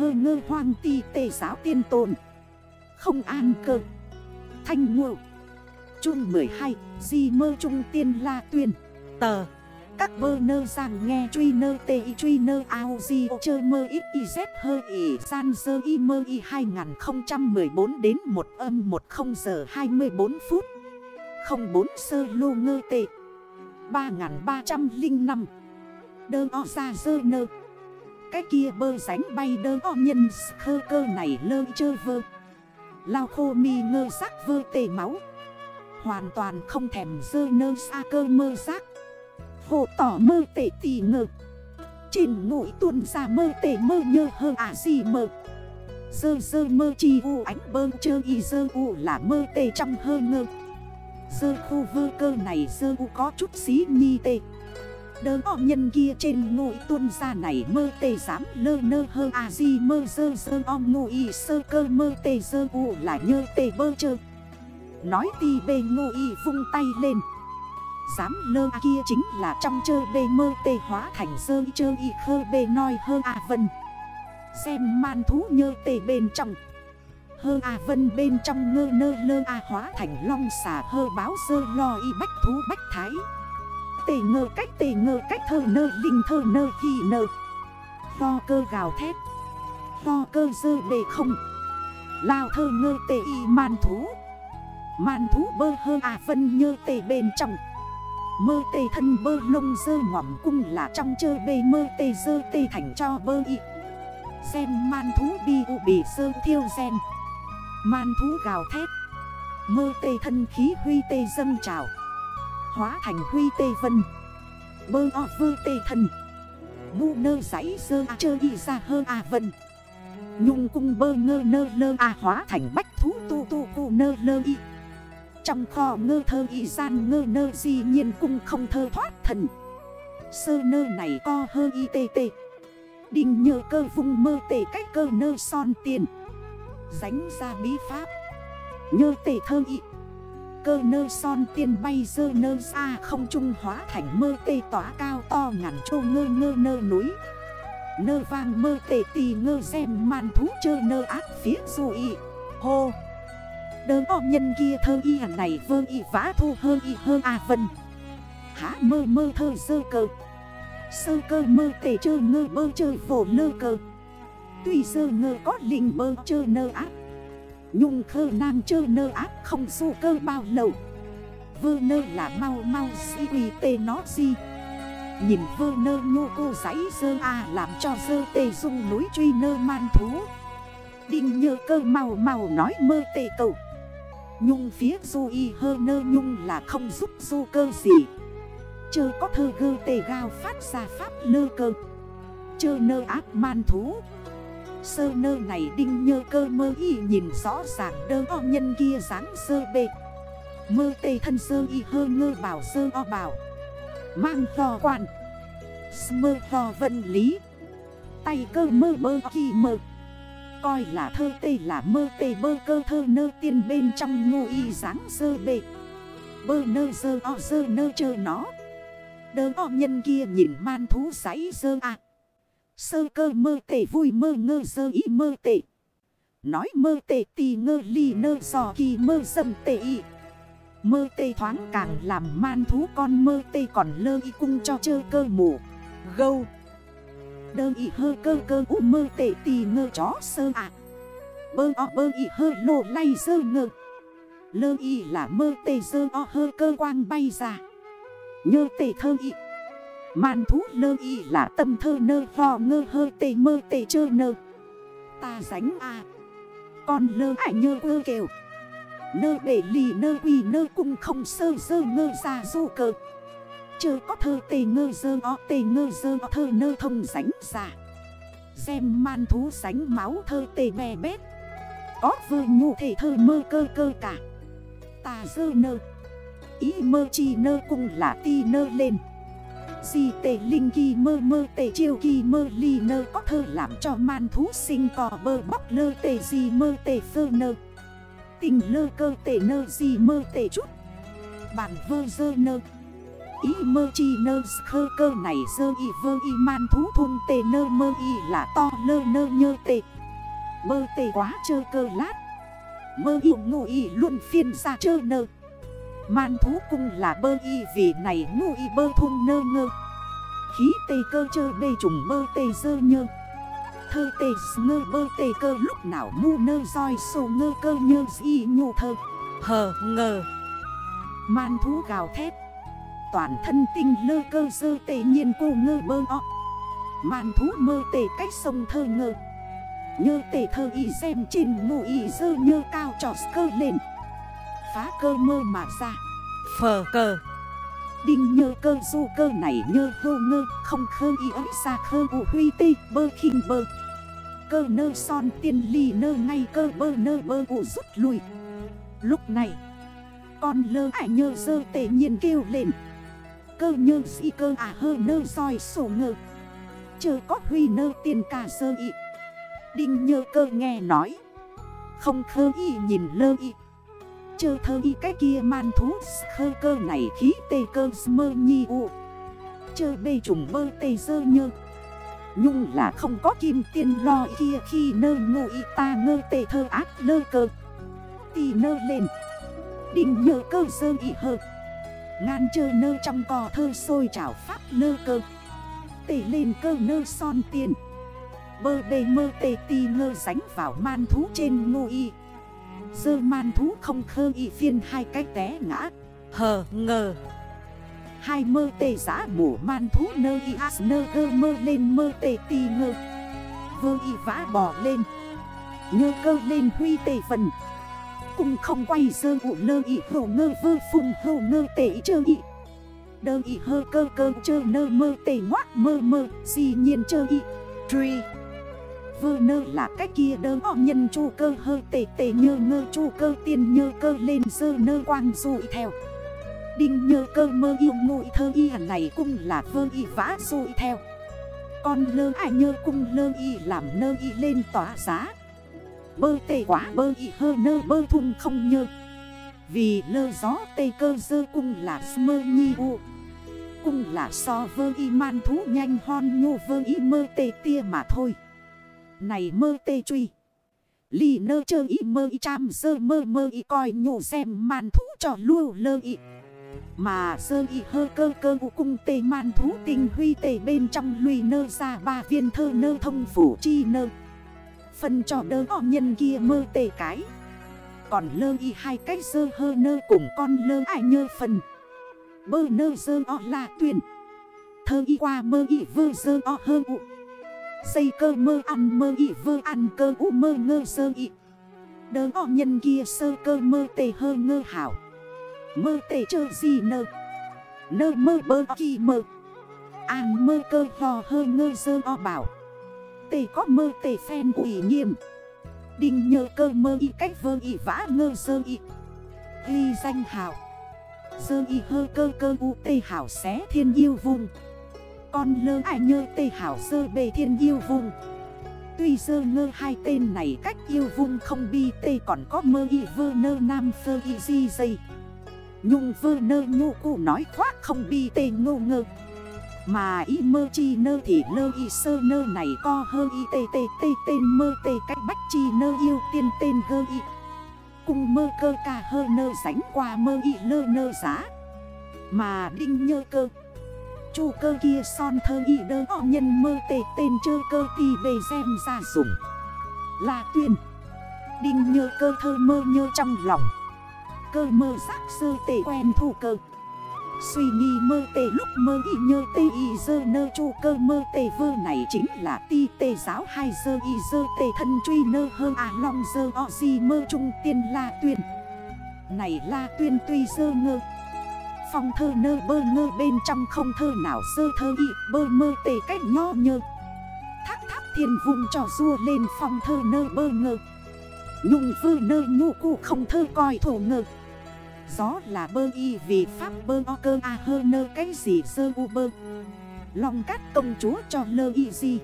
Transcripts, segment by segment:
hơ ngơ hoang ti tề giáo tiên tồn. Không an cơ. Thanh ngộ. Trung 12 Di mơ trung tiên la tuyên. Tờ. Các bơ nơ rằng nghe truy nơ tê y truy nơ ao di ô chơ mơ ít y z hơ y san dơ y mơ y 2014 đến 1 âm 10 giờ 24 phút. 04 sơ lô ngơ tệ 3305 Đơ o ra dơ nơ. Cái kia bơ ránh bay đơ o nhân khơ cơ này lơ chơ vơ. Lao khô mi ngơ sắc vơ tề máu. Hoàn toàn không thèm dơ nơ xa cơ mơ giác Hồ tỏ mơ tệ tì ngơ. Trên ngụy tuần ra mơ tệ mơ nhơ hơ à gì mơ. Dơ dơ mơ chi u ánh bơ chơ y dơ u là mơ tệ trong hơ ngơ. Dơ khu vơ cơ này dơ u có chút xí nhi tệ Đơ o nhân kia trên ngụy tuôn ra này mơ tê dám lơ nơ hơ à gì mơ dơ dơ o ngụy sơ cơ mơ tê dơ u là nhơ tê bơ chơ. Nói ti bê ngụy vung tay lên. Dám lơ à kia chính là trong chơ bê mơ tê hóa thành dơ chơ y khơ bê nói hơ à vân. Xem man thú nhơ tê bên trong. Hơ à vân bên trong ngơ nơ lơ à hóa thành long xà hơ báo sơ lo y bách thú bách thái. Tề ngơ cách tề ngơ cách thơ nơ linh thơ nơ hi nơ. Pho cơ gào thét. Pho cơ dơ bề không. Lao thơ ngơ tề y man thú. Man thú bơ hơ à vân nhơ tề bên trong. Mơ tề thân bơ lông dơ ngỏm cung là trong chơ bề mơ tề dơ tề thành cho bơ y. Xem man thú bi u bì sơ thiêu gen. Man thú gào thét. Mơ tỉ thân khí huy tỉ dâng trào. Hóa thành huy tê vân. Bơ o vơ tê thần. Ngu nơ giấy sơ a chơ y ra hơ a vân. Nhung cung bơ ngơ nơ lơ a hóa thành bách thú tu tu cu nơ lơ y. Trong kho ngơ thơ y gian ngơ nơ di nhiên cung không thơ thoát thần. Sơ nơ này co hơ y tê tê. Đình nhờ cơ vùng mơ tê cách cơ nơ son tiền. Dánh ra bí pháp. Nhơ tê thơ y. Cơ nơ son tiên bay dơ nơ xa không trung hóa thành mơ tê tỏa cao to ngàn trô ngơ ngơ nơ núi. Nơ vang mơ tê tì ngơ xem màn thú chơ nơ ác phía dù y. Hô. Đơ o nhân kia thơ y này vơ y vã thu hơ y hơ à vân. Há mơ mơ thơ dơ cơ. Sơ cơ mơ tê chơ ngơ bơ chơ vổ nơ cơ. Tuy dơ ngơ có linh bơ chơ nơ ác Nhung khơ nang chơ nơ ác không su cơ bao lâu. Vơ nơ là mau mau si quỳ tê nó si Nhìn vơ nơ nhô cô giấy dơ a làm cho dơ tê dung núi truy nơ man thú. Đinh nhơ cơ màu màu nói mơ tê cầu. Nhung phía du y hơ nơ nhung là không giúp du cơ gì. Chơ có thơ gơ tê gao phát ra pháp lơ cơ. Chơ nơ ác man thú. Sơ nơ này đinh nhơ cơ mơ y nhìn rõ ràng đơ o nhân kia dáng sơ bê. Mơ tê thân sơ y hơ ngơ bảo sơ o bảo. Mang thò quan. Mơ thò vận lý. Tay cơ mơ bơ kỳ mơ. Coi là thơ tê là mơ tê bơ cơ thơ nơ tiên bên trong ngô y dáng sơ bê. Bơ nơ sơ o sơ nơ chơ nó. Đơ o nhân kia nhìn man thú giấy sơ à Sơ cơ mơ tệ vui mơ ngơ sơ ý mơ tệ. Nói mơ tệ tì ngơ ly nơ giò kỳ mơ dâm tệ ý. Mơ tê thoáng càng làm man thú con mơ tê còn lơ y cung cho chơ cơ mù. Gâu. Đơ y hơ cơ cơ u mơ tê tì ngơ chó sơ ạ. Bơ o bơ y hơ lộ lay sơ ngơ. Lơ y là mơ tê sơ o hơ cơ quang bay ra. Nhơ tê thơ y. Man thú lơ y là tâm thơ nơ ho ngơ hơ tê mơ tê chơ nơ. Ta ránh à Con lơ ải nhơ ơ kêu Nơ bể lì nơ quỳ nơ cung không sơ dơ ngơ ra du cơ Chơ có thơ tê ngơ dơ o tê ngơ dơ o thơ nơ thông ránh ra Xem man thú ránh máu thơ tê bè bét Có vơ nhu thể thơ mơ cơ cơ cả. Ta dơ nơ. Ý mơ chi nơ cung là ti nơ lên. Di tề linh kỳ mơ mơ tề chiêu kỳ mơ ly nơ, có thơ làm cho man thú sinh cò bơ bóc lơ tề di mơ tề phơ nơ. Tình lơ cơ tề nơ, di mơ tề chút. Bản vơ dơ nơ. Ý mơ chi nơ, khơ cơ này dơ y vơ y man thú thun tê nơ, mơ y là to lơ nơ nhơ tê. Mơ tê quá chơ cơ lát. Mơ y ngụ y luôn phiên ra chơ nơ. Man thú cung là bơ y, vì này ngu y bơ thun nơ ngơ. Khí tê cơ chơ bê trùng bơ tê dơ nhơ. Thơ tê ngơ bơ tê cơ lúc nào mu nơ roi sổ ngơ cơ nhơ dì nhu thơ. Hờ, ngờ. Man thú gào thét. Toàn thân tinh lơ cơ dơ tê nhiên cô ngơ bơ o. Man thú mơ tê cách sông thơ ngơ. Nhơ tê thơ y xem trên ngu y dơ nhơ cao trò cơ lên. Phá cơ mơ mà ra. Phờ cờ. Đinh nhơ cơ du cơ này nhơ hô ngơ Không khơ y ới xa khơ u huy tê bơ khinh bơ. Cơ nơ son tiên ly nơ ngay cơ bơ nơ bơ u rút lui. Lúc này Con lơ ải nhơ dơ tệ nhiên kêu lên. Cơ nhơ si cơ à hơ nơ soi sổ ngơ. Chờ có huy nơ tiền cả sơ y. Đinh nhơ cơ nghe nói. Không khơ y nhìn lơ y Chơ thơ y cái kia man thú, khơ cơ này khí tê cơ mơ nhi u. Chơ bê trùng bơ tê dơ nhơ. Nhung là không có kim tiên lo kia khi nơ ngô y ta ngơ tê thơ ác lơ cơ. Tì nơ lên. Định nhơ cơ dơ y hơ. Ngan chơ nơ trong cò thơ sôi trảo pháp lơ cơ. Tê lên cơ nơ son tiền Bơ bê mơ tê ti ngơ sánh vào man thú trên ngô y. Dơ man thú không khơ y phiên hai cái té ngã. Hờ, ngờ. Hai mơ tê giã mổ man thú nơ y as nơ gơ mơ lên mơ tê ti ngơ. Vơ y vã bỏ lên. Nhơ cơ lên huy tê phần. Cùng không quay dơ ụ nơ y hồ ngơ vơ phùng hồ ngơ tê chơ y. Đơ y hơ cơ cơ chơ nơ mơ tê ngoác mơ mơ, Di nhiên chơ y. Truy Vơ nơ là cái kia đơ o nhân chu cơ hơ tê tê nhơ ngơ chu cơ tiên nhơ cơ lên dơ nơ quang rụi theo. Đinh nhơ cơ mơ yêu ngụy thơ y à này cũng là vơ y vã rụi theo. Con lơ ai nhơ cung lơ y làm nơ y lên tỏa giá. Bơ tê quá bơ y hơ nơ bơ thun không nhơ. Vì lơ gió tê cơ dơ cung là mơ nhi u. Cung là so vơ y man thú nhanh hon nhô vơ y mơ tê tia mà thôi. Này mơ tê truy. Lì nơ chơ y mơ y cham sơ mơ mơ y coi nhổ xem màn thú cho lưu lơ y. Mà sơ y hơ cơ cơ u cung tê man thú tình huy tê bên trong lùi nơ ra ba viên thơ nơ thông phủ chi nơ. Phần cho đơ o nhân kia mơ tê cái. Còn lơ y hai cách sơ hơ nơ cùng con lơ ai nhơ phần. Bơ nơ sơ o là tuyển. Thơ y qua mơ y vơ sơ o hơ u. Xây cơ mơ ăn mơ ị vơ ăn cơ u mơ ngơ sơ ị Đơ o nhân kia sơ cơ mơ tề hơ ngơ hảo. Mơ tề chơ gì nơ. Nơ mơ bơ kỳ mơ. An mơ cơ hò hơ ngơ sơ o bảo. Tề có mơ tề phen ủy nhiệm Đinh nhờ cơ mơ y cách vơ y vã ngơ sơ y. Ghi danh hảo. Sơ y hơ cơ cơ u tê hảo xé thiên yêu vùng. Con lơ ai nhơ tê hảo sơ bề thiên yêu vùng Tuy sơ ngơ hai tên này cách yêu vùng không bi tê còn có mơ y vơ nơ nam sơ y di dây. Nhung vơ nơ nhu cụ nói khoác không bi tê ngô ngơ. Mà y mơ chi nơ thì lơ y sơ nơ này co hơ y tê tê tê tên mơ tê cách bách chi nơ yêu tiên tên gơ y. Cùng mơ cơ ca hơ nơ sánh qua mơ y lơ nơ giá. Mà đinh nhơ cơ Chu cơ kia son thơ y đơ o nhân mơ tê tên chơ cơ tì bề xem ra. Dùng. Là tuyên. Đinh nhơ cơ thơ mơ nhơ trong lòng. Cơ mơ giác sơ tê quen thủ cơ. Suy nghi mơ tê lúc mơ y nhơ tê y dơ nơ chu cơ mơ tê vơ này chính là ti tê giáo hai dơ y dơ tê thân truy nơ hơ à long dơ o di mơ trung tiên la tuyên. Này la tuyên tuy dơ ngơ Phong thơ nơ bơ ngơ bên trong không thơ nào sơ thơ y, bơ mơ tê cách nho nhơ. Thác tháp thiên vùng trò rua lên phong thơ nơ bơ ngơ. Nhung vơ nơ nhu cụ không thơ coi thổ ngơ. Gió là bơ y vì pháp bơ o cơ a hơ nơ cái gì sơ u bơ. Lòng cát công chúa cho lơ y gì?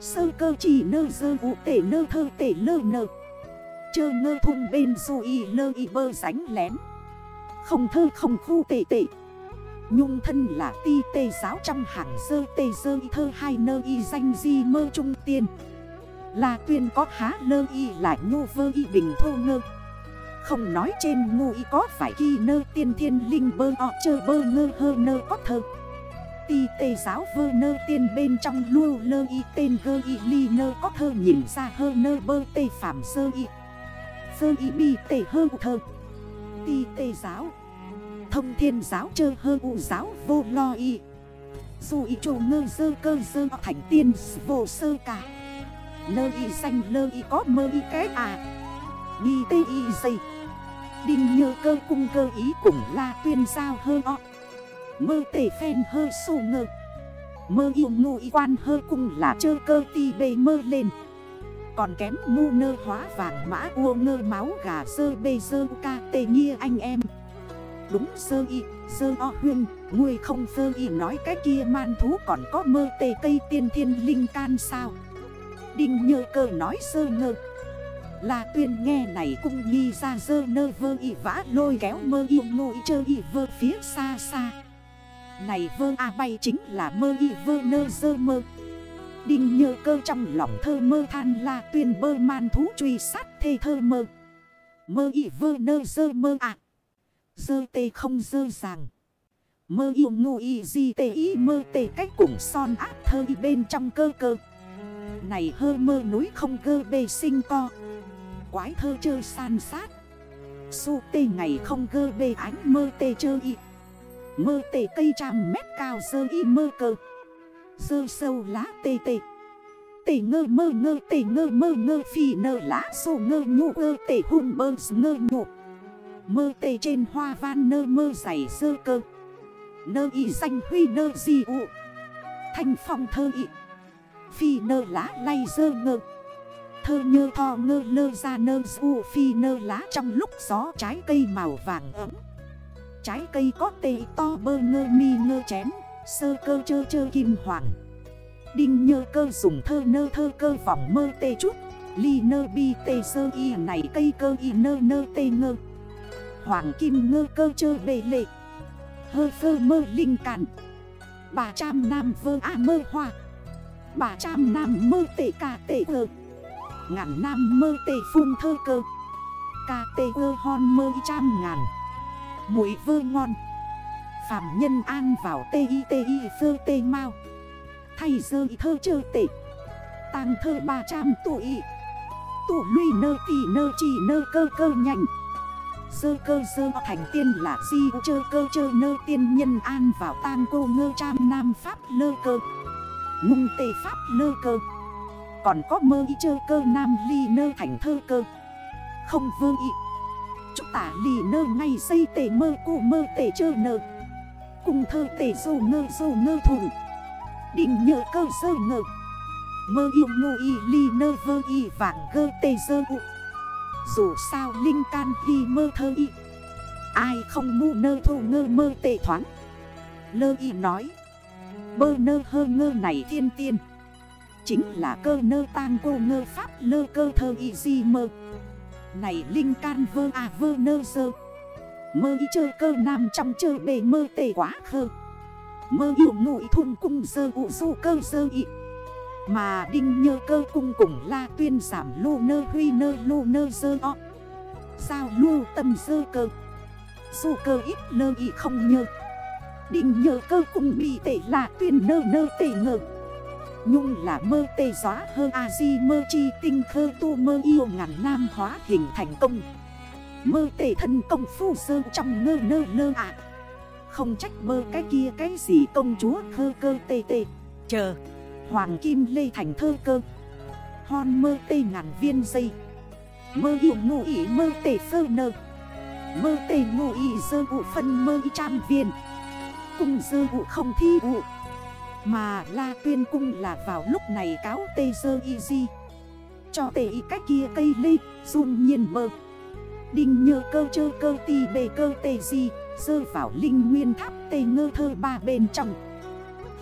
Sơ cơ chỉ nơ sơ u tể nơ thơ tể lơ nơ. Chơ ngơ thùng bên dù y lơ y bơ ránh lén. Không thơ không khu tệ tệ. Nhung thân là ti tê giáo trong hàng dơ tê dơ y thơ hai nơ y danh di mơ trung tiên. Là tuyên có há lơ y là nhô vơ y bình thô ngơ. Không nói trên ngu y có phải kỳ nơ tiên thiên linh bơ ọ chơ bơ ngơ hơ nơ có thơ. Ti tê giáo vơ nơ tiên bên trong lưu lơ y tên gơ y ly nơ có thơ nhìn ra hơ nơ bơ tê phạm sơ y. Sơ y bi tê hơ thơ. Ti tê giáo Thông thiên giáo chơ hơ u giáo vô lo y. Dù y trù ngơ dơ cơ dơ thành tiên, vô sơ cả Lơ y xanh lơ y có mơ y cái à. Nghi tê y dây. Đinh nhơ cơ cung cơ ý cùng la tuyên giao hơ o Mơ tể phen hơ sô ngơ. Mơ yêu ngụ y quan hơ cung là chơ cơ ti bê mơ lên. Còn kém ngu nơ hóa vàng mã ua ngơ máu gà sơ bê sơ ca tê nhia anh em. Đúng sơ y, sơ o huyên, ngươi không sơ y nói cái kia man thú còn có mơ tê cây tiên thiên linh can sao? Đinh nhơ cơ nói sơ ngơ. Là tuyên nghe này cung nghi ra dơ nơ vơ y vã lôi kéo mơ y ngồi chơ y vơ phía xa xa. Này vơ a bay chính là mơ y vơ nơ dơ mơ. Đinh nhơ cơ trong lòng thơ mơ than là tuyên bơ man thú truy sát thê thơ mơ. Mơ y vơ nơ dơ mơ ạ Dơ tê không dơ ràng. Mơ yêu ngu y di tê y mơ tê cách cùng son áp thơ y bên trong cơ cơ. Này hơ mơ núi không cơ bê sinh co. Quái thơ chơi san sát. Su tê ngày không cơ bê ánh mơ tê chơ y. Mơ tê cây trăm mét cao dơ y mơ cơ. Dơ sâu lá tê tê. Tê ngơ mơ ngơ tê ngơ mơ ngơ phi nơ lá sổ ngơ nhu ơ tê hung bơ ngơ nhụ Mơ tê trên hoa van nơ mơ dày sơ cơ. Nơ y danh huy nơ di ụ. Thanh phong thơ y. Phi nơ lá lay dơ ngơ. Thơ nhơ thò ngơ lơ ra nơ du phi nơ lá trong lúc gió trái cây màu vàng ấm. Trái cây có tê to bơ ngơ mi ngơ chén, Sơ cơ chơ chơ kim hoàng. Đinh nhơ cơ dùng thơ nơ thơ cơ vòng mơ tê chút, Ly nơ bi tê sơ y này cây cơ y nơ nơ tê ngơ. Hoàng kim ngơ cơ chơ bề lệ. Hơ phơ mơ linh cản. Bà trăm nam vơ a mơ hoa. Bà trăm nam mơ tệ ca tệ ơ Ngàn nam mơ tệ phun thơ cơ. Ca tê ơ hon mơ trăm ngàn. Mũi vơ ngon. Phạm nhân an vào tê y tê y phơ tê mau Thay dơ y thơ chơ tệ. Tăng thơ 300 tuổi Tụ lùi nơ tỷ nơ chỉ nơ cơ cơ nhành. Sơ cơ sơ thành tiên là di chơ cơ chơ nơ tiên nhân an vào tang cô ngơ trăm nam pháp lơ cơ. Ngung tê pháp lơ cơ. Còn có mơ y chơ cơ nam ly nơ thành thơ cơ. Không vơ y. Chúng ta ly nơ ngay xây tê mơ cụ mơ tê chơ nơ. Cùng thơ tê dô ngơ dô ngơ thùng Định nhờ cơ sơ ngơ. Mơ yêu ngô y ly nơ vơ y vàng gơ tê dơ ụ dù sao linh can hy mơ thơ y. Ai không mu nơ thô ngơ mơ tề thoáng. Lơ y nói. Bơ nơ hơ ngơ này thiên tiên. Chính là cơ nơ tang cô ngơ pháp lơ cơ thơ y di mơ. Này linh can vơ à vơ nơ sơ. Mơ y chơi cơ nam trong chơi bề mơ tề quá khơ. Mơ yêu ngụy thun cung sơ ụ du cơ sơ y. Mà đinh nhơ cơ cung cùng la tuyên giảm lô nơ huy nơ lô nơ sơ o. Sao lô tâm sơ cơ. Dù cơ ít lơ y không nhơ. Đinh nhơ cơ cung bị tệ là tuyên nơ nơ tệ ngờ. Nhung là mơ tê gió hơ a di mơ chi tinh khơ tu mơ yêu ngàn nam hóa hình thành công. Mơ tê thân công phu sơ trong ngơ nơ nơ ạ. Không trách mơ cái kia cái gì công chúa khơ cơ tê tê. Chờ. Hoàng kim lê thành thơ cơ. Hon mơ tê ngàn viên dây. Mơ yêu ngụ ý mơ tê sơ nơ. Mơ tê ngụ ý sơ ụ phân mơ trăm viên. Cung dơ vụ không thi vụ Mà la tuyên cung là vào lúc này cáo tê dơ y di. Cho tê y cách kia cây lê, dung nhiên mơ. Đinh nhơ cơ chơ cơ ti bề cơ tê di, Dơ vào linh nguyên tháp tê ngơ thơ ba bên trong.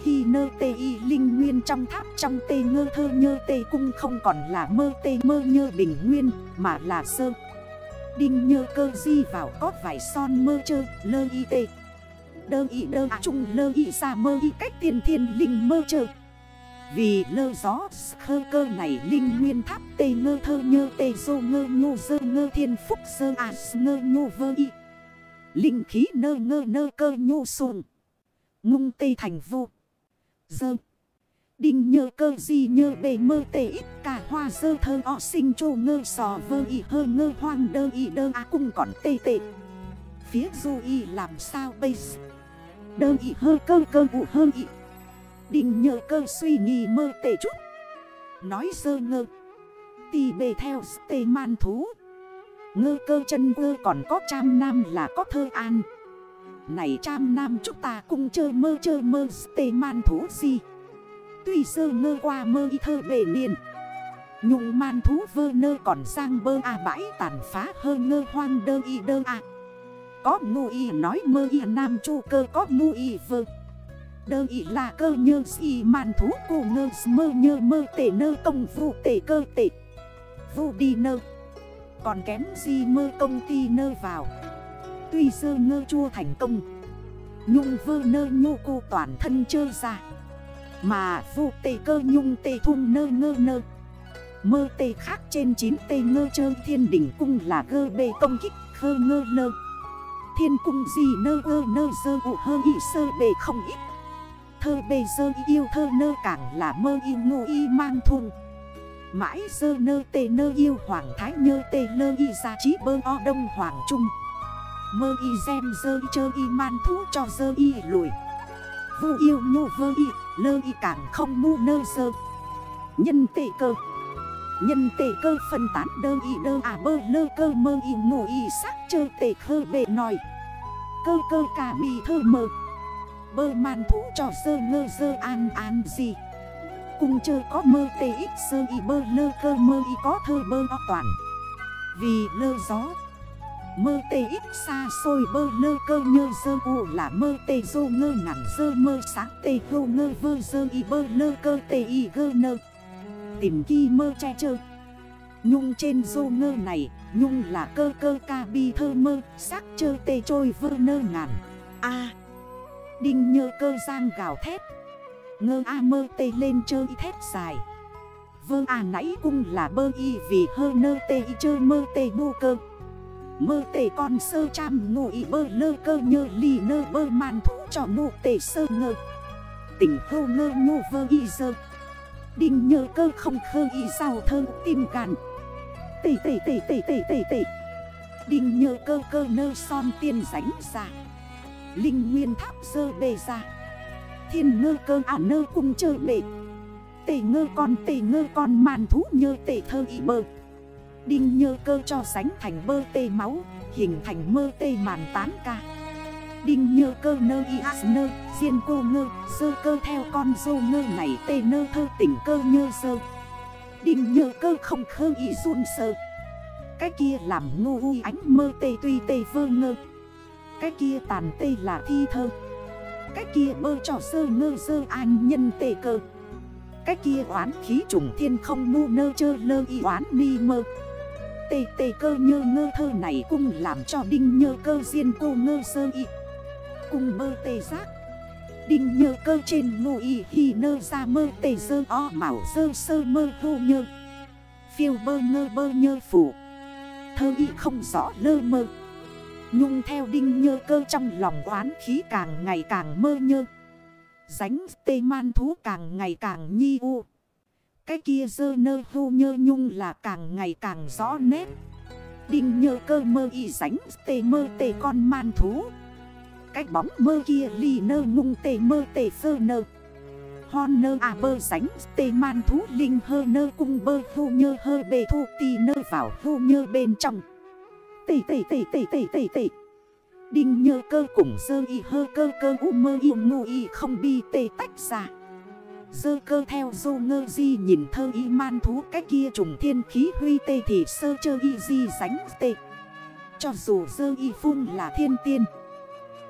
Khi nơ tê y linh nguyên trong tháp trong tê ngơ thơ nhơ tê cung không còn là mơ tê mơ nhơ bình nguyên, Mà là sơ. Đinh nhơ cơ di vào có vài son mơ chơ, lơ y tê. Đơ y đơ à chung lơ y ra mơ y cách tiền thiên linh mơ chơ. Vì lơ gió, khơ cơ này linh nguyên tháp tê ngơ thơ nhơ tê dô ngơ nhô dơ ngơ thiên phúc sơ à ngơ nhô vơ y. Linh khí nơ ngơ nơ cơ nhô sùng Ngung tê thành vô. Dơ. Đinh nhơ cơ gì nhơ bề mơ tê ít cả hoa dơ thơ ọ sinh trô ngơ sò vơ y hơ ngơ hoang đơ y đơ á cung còn tê tê Phía du y làm sao bây giờ? Đơ y hơ cơ cơ vụ hơ y Đinh nhơ cơ suy nghĩ mơ tê chút. Nói dơ ngơ. Tì bề theo tê man thú. Ngơ cơ chân vơ còn có trăm nam là có thơ an. Này trăm nam chúng ta cùng chơi mơ chơi mơ tê man thú gì Tuy sơ ngơ qua mơ y thơ bể niên Nhung man thú vơ nơ còn sang bơ à bãi tàn phá hơ ngơ hoang đơ y đơ à Có ngu y nói mơ y nam chu cơ, có ngu y vơ. Đơ y là cơ nhơ si man thú cô ngơ, mơ nhơ mơ tể nơ, công vụ tể cơ tể Vụ đi nơ. Còn kém gì mơ công ty nơ vào. Tuy sơ ngơ chua thành công, Nhung vơ nơ nhô cô toàn thân chơi ra. Mà vô tê cơ nhung tê thun nơ ngơ nơ. Mơ tê khác trên 9 tê ngơ chơ thiên đỉnh cung là gơ bê công kích khơ ngơ nơ. Thiên cung gì nơ ơ nơ dơ ụ hơ y sơ bê không ít. Thơ bê dơ yêu thơ nơ càng là mơ y ngô y mang thun. Mãi dơ nơ tê nơ yêu hoàng thái nhơ tê nơ y ra trí bơ o đông hoàng trung. Mơ y xem dơ y chơ y man thú cho dơ y lùi. Vu yêu nhô vơ y, Lơ y càng không mu nơ sơ Nhân tệ cơ. Nhân tệ cơ phân tán đơ y đơ à bơ lơ cơ mơ y ngủ y sắc chơ tệ khơ bệ nòi. Cơ cơ cả bị thơ mơ. Bơ man thú cho sơ ngơ sơ an an gì. Cùng chơ có mơ tê ít sơ y bơ lơ cơ mơ y có thơ bơ o toàn. Vì lơ gió Mơ tê ít xa xôi bơ lơ cơ nhơ dơ u là mơ tê dô ngơ ngắn dơ mơ sáng tê hô ngơ vơ dơ y bơ lơ cơ tê y gơ nơ. Tìm kỳ mơ che chơ. Nhung trên dô ngơ này, Nhung là cơ cơ ca bi thơ mơ Sắc chơ tê trôi vơ nơ ngàn. A. Đinh nhơ cơ giang gào thét. Ngơ a mơ tê lên chơi thét dài. Vơ à nãy cung là bơ y vì hơ nơ tê y chơi mơ tê bu cơ. Mơ tể con sơ trăm ngụ ý bơ lơ cơ nhơ lì nơ bơ màn thú cho mụ tể sơ ngơ. Tỉnh hô ngơ ngô vơ y dơ. Đinh nhơ cơ không khơ y sao thơ tim gàn Tể tể tể tể tể tể tể. Đinh nhơ cơ cơ nơ son tiên ránh ra. Linh nguyên tháp sơ bề ra. Thiên ngơ cơ ả nơ cung chơi bề Tể ngơ con, tể ngơ con màn thú nhơ tể thơ y bơ. Đinh nhơ cơ cho sánh thành bơ tê máu, Hình thành mơ tê màn tán ca. Đinh nhơ cơ nơ y as nơ, Diên cô ngơ, Sơ cơ theo con dô ngơ này tê nơ thơ tỉnh cơ nhơ sơ. Đinh nhơ cơ không khơ y run sơ. Cái kia làm ngô u ánh mơ tê tuy tê vơ ngơ. Cái kia tàn tê là thi thơ. Cái kia bơ trò sơ ngơ sơ an nhân tê cơ. Cái kia oán khí trùng thiên không ngu nơ chơ lơ y oán mi mơ. Tê tê cơ nhơ ngơ thơ này cung làm cho đinh nhơ cơ riêng cô ngơ sơ y. Cung mơ tê giác. Đinh nhơ cơ trên ngô y hi nơ ra mơ tê dơ o mảo dơ sơ mơ hô nhơ. Phiêu bơ ngơ bơ nhơ phủ. Thơ y không rõ lơ mơ. Nhung theo đinh nhơ cơ trong lòng oán khí càng ngày càng mơ nhơ. Ránh tê man thú càng ngày càng nhi u cái kia dơ nơ hô nhơ nhung là càng ngày càng rõ nét. Đinh nhơ cơ mơ y sánh tê mơ tê con man thú. Cái bóng mơ kia ly nơ ngung, tê mơ tê phơ nơ. Hon nơ à bơ sánh tê man thú, linh hơ nơ cung bơ hô nhơ hơ bề thu tì nơ vào hô nhơ bên trong. Tê tê tê tê tê tê tê. Đinh nhơ cơ cùng dơ y hơ cơ cơ u mơ y ngu y không bi tê tách ra. Dơ cơ theo dô ngơ di nhìn thơ y man thú cái kia trùng thiên khí huy tê thì sơ chơ y di sánh tê. Cho dù dơ y phun là thiên tiên.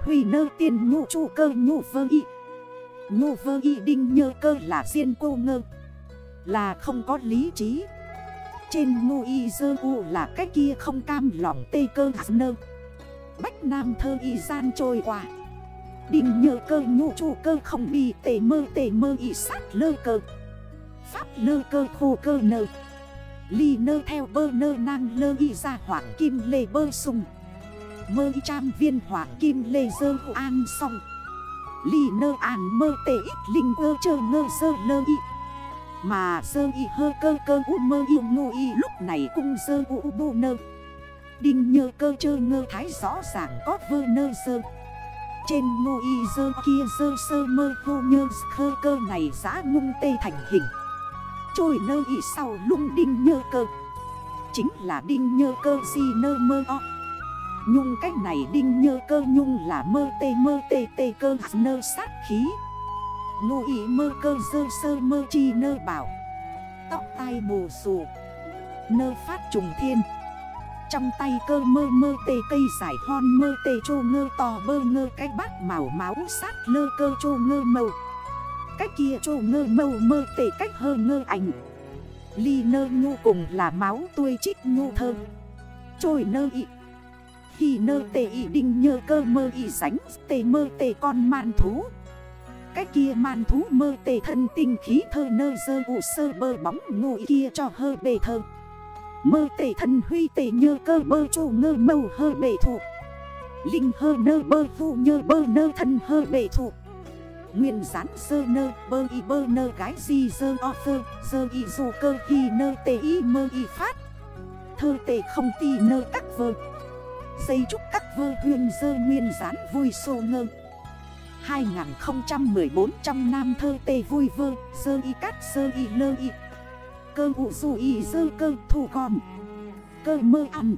Huy nơ tiên nhụ chu cơ nhụ vơ y. Nhụ vơ y đinh nhơ cơ là riêng cô ngơ. Là không có lý trí. Trên ngô y dơ u là cái kia không cam lòng tê cơ nơ Bách nam thơ y gian trôi qua. Đình nhờ cơ nhu trụ cơ không bị tề mơ tề mơ y sát lơ cơ Pháp lơ cơ khô cơ nơ Ly nơ theo bơ nơ nang lơ y ra hoảng kim lê bơ sung Mơ y trăm viên hoảng kim lê dơ an song. Ly nơ an mơ tề ít linh ơ chơ ngơ sơ lơ y Mà sơ y hơ cơ cơ u mơ y ngu y lúc này cũng sơ u bu nơ. Đinh nhơ cơ chơ ngơ thái rõ ràng có vơ nơ sơ. Trên ngô y dơ kia dơ sơ mơ hô nhơ khơ cơ này giã ngung tê thành hình. Trôi nơ y sau lung đinh nhơ cơ. Chính là đinh nhơ cơ si nơ mơ o. Nhung cách này đinh nhơ cơ, nhung là mơ tê mơ tê tê cơ nơ sát khí. Ngô y mơ cơ, dơ sơ mơ chi nơ bảo. Tóc tai bù xù. Nơ phát trùng thiên. Trong tay cơ mơ mơ tê cây giải hon mơ tê chô ngơ to bơ ngơ, cái bát màu máu sát lơ cơ chô ngơ màu. Cách kia chô ngơ màu mơ tê cách hơ ngơ ảnh. Ly nơ nhu cùng là máu tươi trích nhu thơ. Trôi nơ ị. Khi nơ tê ị đinh nhơ cơ mơ ị sánh Tê mơ tê con man thú. Cái kia man thú mơ tê thân tinh khí thơ nơ dơ ụ sơ bơ bóng ngụ kia cho hơ bề thơ. Mơ tê thân huy tê nhơ cơ bơ chô ngơ mâu hơ bề thụ. Linh hơ nơ bơ vụ nhơ bơ nơ thân hơ bề thụ. Nguyên rán sơ nơ bơ y bơ nơ gái gì dơ o phơ, Dơ y dù cơ hi nơ tê y mơ y phát. Thơ tê không ti nơ các vơ. Dây trúc các vơ huyền dơ nguyên rán vui sô ngơ. 2014 trong nam thơ tê vui vơ, Dơ y cát sơ y lơ y. Cơ ụ dù y dơ cơ thủ gòn Cơ mơ ăn.